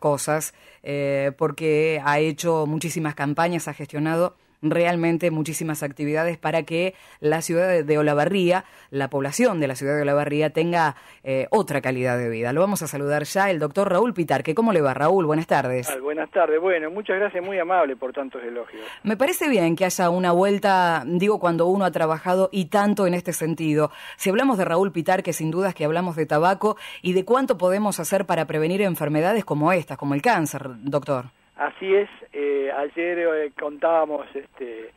cosas, eh, porque ha hecho muchísimas campañas, ha gestionado realmente muchísimas actividades para que la ciudad de Olavarría, la población de la ciudad de Olavarría tenga eh, otra calidad de vida. Lo vamos a saludar ya el doctor Raúl Pitarque. ¿Cómo le va, Raúl? Buenas tardes. buenas tardes. Bueno, muchas gracias, muy amable por tantos elogios. Me parece bien que haya una vuelta, digo, cuando uno ha trabajado y tanto en este sentido. Si hablamos de Raúl Pitarque, sin dudas que hablamos de tabaco y de cuánto podemos hacer para prevenir enfermedades como estas, como el cáncer, doctor. Así es, eh, ayer eh, contábamos este,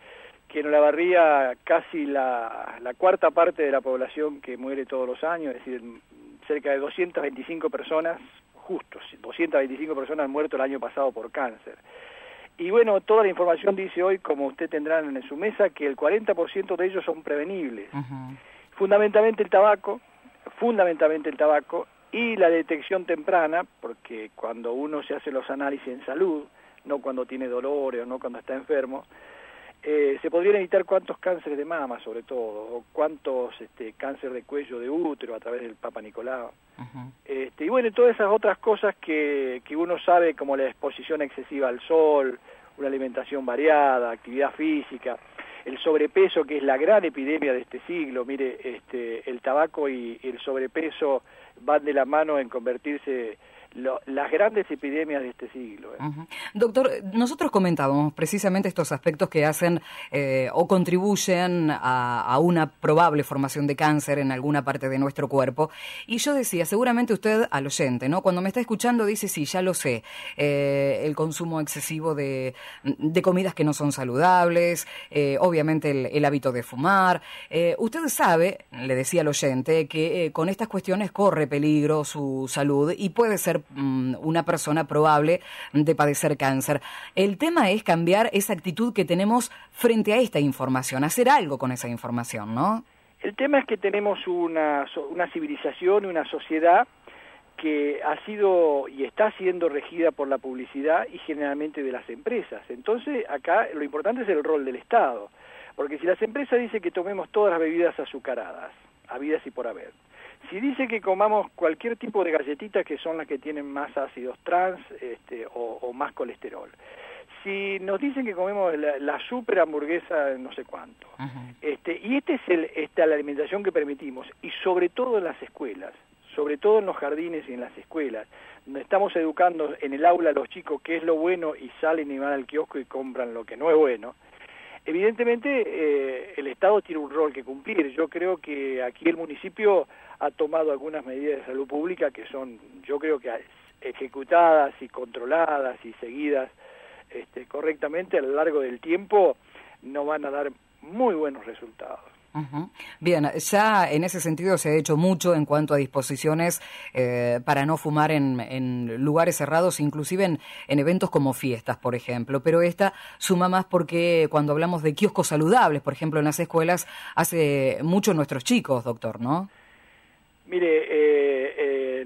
que en Olavarría casi la, cuarta parte de la población que muere todos los años, es decir, cerca de 225 personas, justos, 225 personas han muerto el año pasado por cáncer. Y bueno, toda la información dice hoy, como usted tendrá en su mesa, que el 40% de ellos son prevenibles. Fundamentalmente el tabaco, fundamentalmente el tabaco, y la detección temprana, porque cuando uno se hace los análisis en salud, no cuando tiene dolores o no cuando está enfermo, eh, se podrían evitar cuántos cánceres de mama, sobre todo, o cuántos este, cáncer de cuello de útero a través del Papa Nicolau. este, y bueno, todas esas otras cosas que, que uno sabe, como la exposición excesiva al sol, una alimentación variada, actividad física, el sobrepeso, que es la gran epidemia de este siglo. Mire, este, el tabaco y el sobrepeso van de la mano en convertirse las grandes epidemias de este siglo. ¿eh? Doctor, nosotros comentábamos precisamente estos aspectos que hacen eh, o contribuyen a, una probable formación de cáncer en alguna parte de nuestro cuerpo. Y yo decía, seguramente usted al oyente, ¿no? Cuando me está escuchando dice, sí, ya lo sé, eh, el consumo excesivo de, comidas que no son saludables, obviamente el, hábito de fumar. usted sabe, le decía al oyente, que con estas cuestiones corre peligro su salud y puede ser Mm, una persona probable de padecer cáncer. El tema es cambiar esa actitud que tenemos frente a esta información, hacer algo con esa información, ¿no? El tema es que tenemos una, una civilización, una sociedad que ha sido y está siendo regida por la publicidad y generalmente de las empresas. Entonces, acá lo importante es el rol del Estado, porque si las empresas dicen que tomemos todas las bebidas azucaradas, habidas y por haber, si dice que comamos cualquier tipo de galletitas que son las que tienen más ácidos trans este, o, más colesterol, si nos dicen que comemos la, super hamburguesa no sé cuánto, este, y esta es el, esta, la alimentación que permitimos, y sobre todo en las escuelas, sobre todo en los jardines y en las escuelas, donde estamos educando en el aula a los chicos qué es lo bueno y salen y van al kiosco y compran lo que no es bueno, evidentemente eh, el Estado tiene un rol que cumplir. Yo creo que aquí el municipio ha tomado algunas medidas de salud pública que son, yo creo que ejecutadas y controladas y seguidas este, correctamente a lo largo del tiempo, no van a dar muy buenos resultados. Bien, ya en ese sentido se ha hecho mucho en cuanto a disposiciones eh, para no fumar en, lugares cerrados, inclusive en, en, eventos como fiestas, por ejemplo. Pero esta suma más porque cuando hablamos de kioscos saludables, por ejemplo, en las escuelas, hace mucho nuestros chicos, doctor, ¿no? Mire, eh,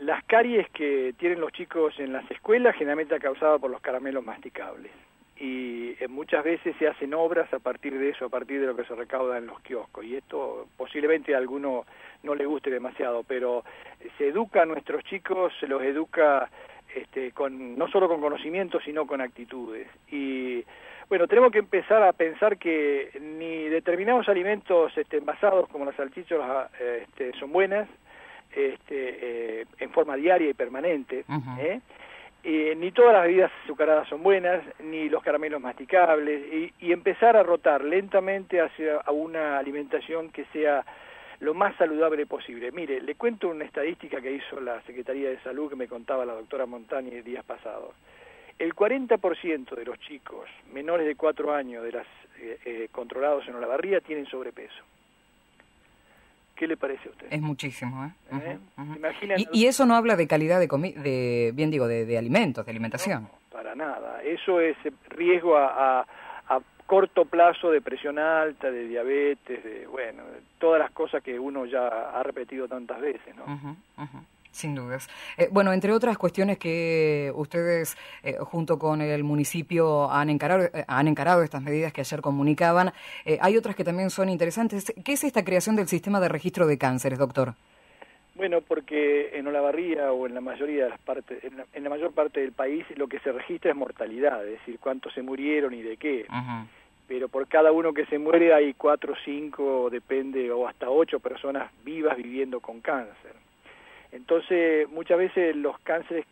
las caries que tienen los chicos en las escuelas generalmente ha causado por los caramelos masticables y eh, muchas veces se hacen obras a partir de eso, a partir de lo que se recauda en los kioscos y esto posiblemente a alguno no le guste demasiado, pero se educa a nuestros chicos, se los educa este, con, no solo con conocimientos, sino con actitudes. Y bueno, tenemos que empezar a pensar que ni determinados alimentos este, envasados como las salchichas este, son buenas este, eh, en forma diaria y permanente, ¿eh? Ni todas las bebidas azucaradas son buenas, ni los caramelos masticables, y, y empezar a rotar lentamente hacia una alimentación que sea lo más saludable posible. Mire, le cuento una estadística que hizo la Secretaría de Salud que me contaba la doctora Montañi días pasados el 40% de los chicos menores de 4 años de las eh, eh, controlados en Olavarría tienen sobrepeso. ¿Qué le parece a usted? Es muchísimo, ¿eh? ¿Eh? ¿Y, eso no habla de calidad de, de bien digo, de, alimentos, de alimentación. para nada. Eso es riesgo a, corto plazo de presión alta, de diabetes, de, bueno, todas las cosas que uno ya ha repetido tantas veces, ¿no? Sin dudas. Eh, bueno, entre otras cuestiones que ustedes, eh, junto con el municipio, han encarado, eh, han encarado estas medidas que ayer comunicaban, hay otras que también son interesantes. ¿Qué es esta creación del sistema de registro de cánceres, doctor? Bueno, porque en Olavarría o en la mayoría de las partes, en la, mayor parte del país lo que se registra es mortalidad, es decir, cuántos se murieron y de qué. Pero por cada uno que se muere hay cuatro, cinco, depende, o hasta ocho personas vivas viviendo con cáncer. Entonces, muchas veces los cánceres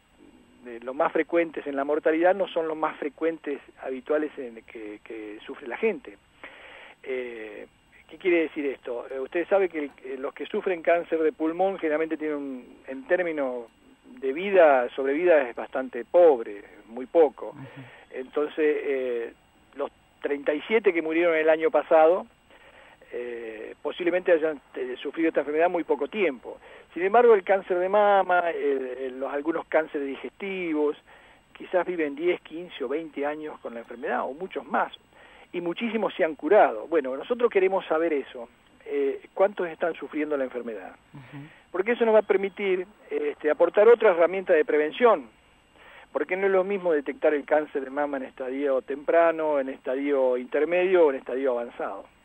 los más frecuentes en la mortalidad no son los más frecuentes habituales en que, sufre la gente. Eh, ¿Qué quiere decir esto? Eh, usted sabe que los que sufren cáncer de pulmón generalmente tienen, un, en términos de vida, sobrevida es bastante pobre, muy poco. Entonces, eh, los 37 que murieron el año pasado, eh, posiblemente hayan sufrido esta enfermedad muy poco tiempo. Sin embargo, el cáncer de mama, los, algunos cánceres digestivos, quizás viven 10, 15 o 20 años con la enfermedad, o muchos más y muchísimos se han curado. Bueno, nosotros queremos saber eso, eh, cuántos están sufriendo la enfermedad, porque eso nos va a permitir este, aportar otra herramienta de prevención, porque no es lo mismo detectar el cáncer de mama en estadio temprano, en estadio intermedio o en estadio avanzado.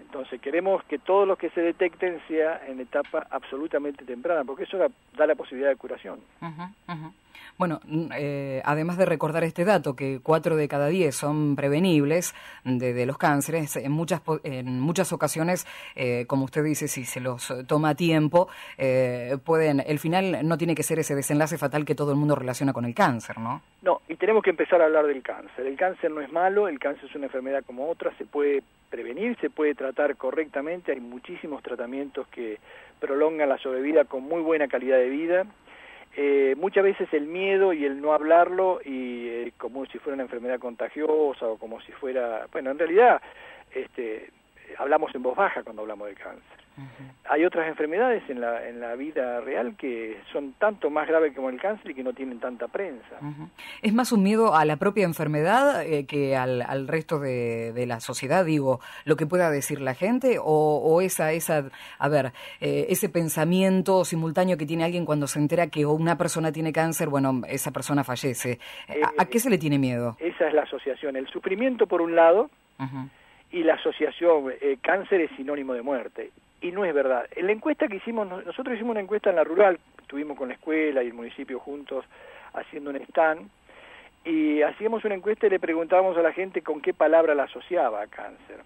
Entonces queremos que todos los que se detecten sea en etapa absolutamente temprana, porque eso da, la posibilidad de curación. Bueno, eh, además de recordar este dato, que cuatro de cada diez son prevenibles de, los cánceres, en muchas, en muchas ocasiones, eh, como usted dice, si se los toma a tiempo, eh, pueden, el final no tiene que ser ese desenlace fatal que todo el mundo relaciona con el cáncer, ¿no? No, y tenemos que empezar a hablar del cáncer. El cáncer no es malo, el cáncer es una enfermedad como otra, se puede prevenir, se puede tratar correctamente, hay muchísimos tratamientos que prolongan la sobrevida con muy buena calidad de vida eh, muchas veces el miedo y el no hablarlo y eh, como si fuera una enfermedad contagiosa o como si fuera, bueno, en realidad este, hablamos en voz baja cuando hablamos de cáncer. Hay otras enfermedades en la, en la vida real que son tanto más graves como el cáncer y que no tienen tanta prensa. ¿Es más un miedo a la propia enfermedad eh, que al, al resto de, de, la sociedad, digo, lo que pueda decir la gente? ¿O, o esa, esa, a ver, eh, ese pensamiento simultáneo que tiene alguien cuando se entera que una persona tiene cáncer, bueno, esa persona fallece? ¿A, qué se le tiene miedo? Esa es la asociación. El sufrimiento, por un lado, y la asociación eh, cáncer es sinónimo de muerte y no es verdad. En la encuesta que hicimos, nosotros hicimos una encuesta en la rural, estuvimos con la escuela y el municipio juntos haciendo un stand, y hacíamos una encuesta y le preguntábamos a la gente con qué palabra la asociaba a cáncer.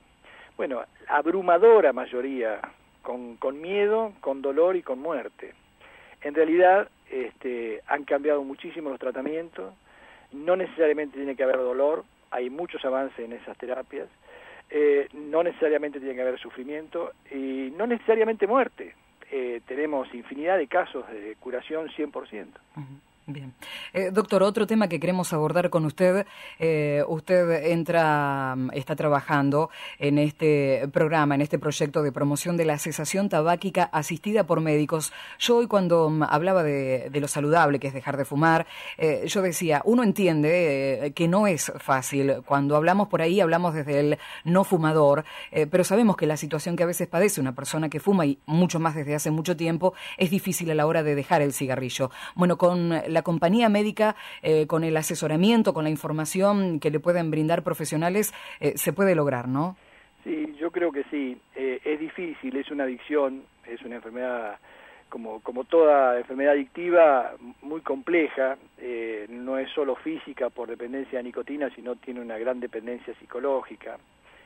Bueno, abrumadora mayoría, con, miedo, con dolor y con muerte. En realidad este, han cambiado muchísimo los tratamientos, no necesariamente tiene que haber dolor, hay muchos avances en esas terapias, eh, no necesariamente tiene que haber sufrimiento y no necesariamente muerte. Eh, tenemos infinidad de casos de curación 100%. Bien. Eh, doctor, otro tema que queremos abordar con usted. Eh, usted entra, mm, está trabajando en este programa, en este proyecto de promoción de la cesación tabáquica asistida por médicos. Yo hoy cuando mm, hablaba de, lo saludable que es dejar de fumar, eh, yo decía, uno entiende que no es fácil. Cuando hablamos por ahí, hablamos desde el no fumador, pero sabemos que la situación que a veces padece una persona que fuma, y mucho más desde hace mucho tiempo, es difícil a la hora de dejar el cigarrillo. Bueno, con la compañía médica, eh, con el asesoramiento, con la información que le pueden brindar profesionales, eh, se puede lograr, ¿no? Sí, yo creo que sí. Eh, es difícil, es una adicción, es una enfermedad como, como toda enfermedad adictiva, muy compleja, no es solo física por dependencia de nicotina, sino tiene una gran dependencia psicológica.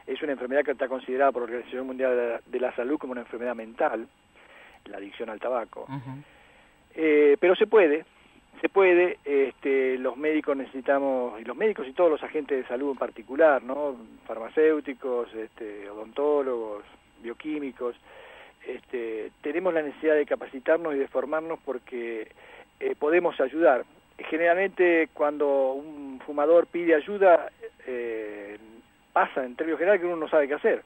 Es una enfermedad que está considerada por la Organización Mundial de la, Salud como una enfermedad mental, la adicción al tabaco. pero se puede, se puede, este, los médicos necesitamos, y los médicos y todos los agentes de salud en particular, ¿no? farmacéuticos, este, odontólogos, bioquímicos, este, tenemos la necesidad de capacitarnos y de formarnos porque eh, podemos ayudar. Generalmente cuando un fumador pide ayuda, eh, pasa en términos generales que uno no sabe qué hacer.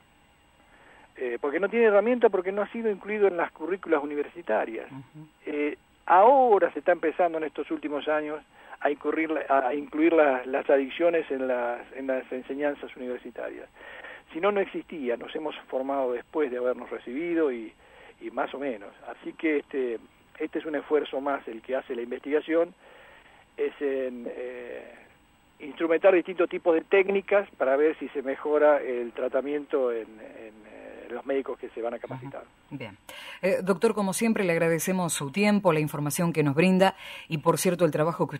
Eh, porque no tiene herramienta, porque no ha sido incluido en las currículas universitarias. Ahora se está empezando en estos últimos años a, incurrir, a incluir las adicciones en las, en las enseñanzas universitarias. Si no, no existía, nos hemos formado después de habernos recibido y, más o menos. Así que este, este es un esfuerzo más el que hace la investigación, es en eh, instrumentar distintos tipos de técnicas para ver si se mejora el tratamiento en, en los médicos que se van a capacitar. Bien. doctor, como siempre, le agradecemos su tiempo, la información que nos brinda y, por cierto, el trabajo que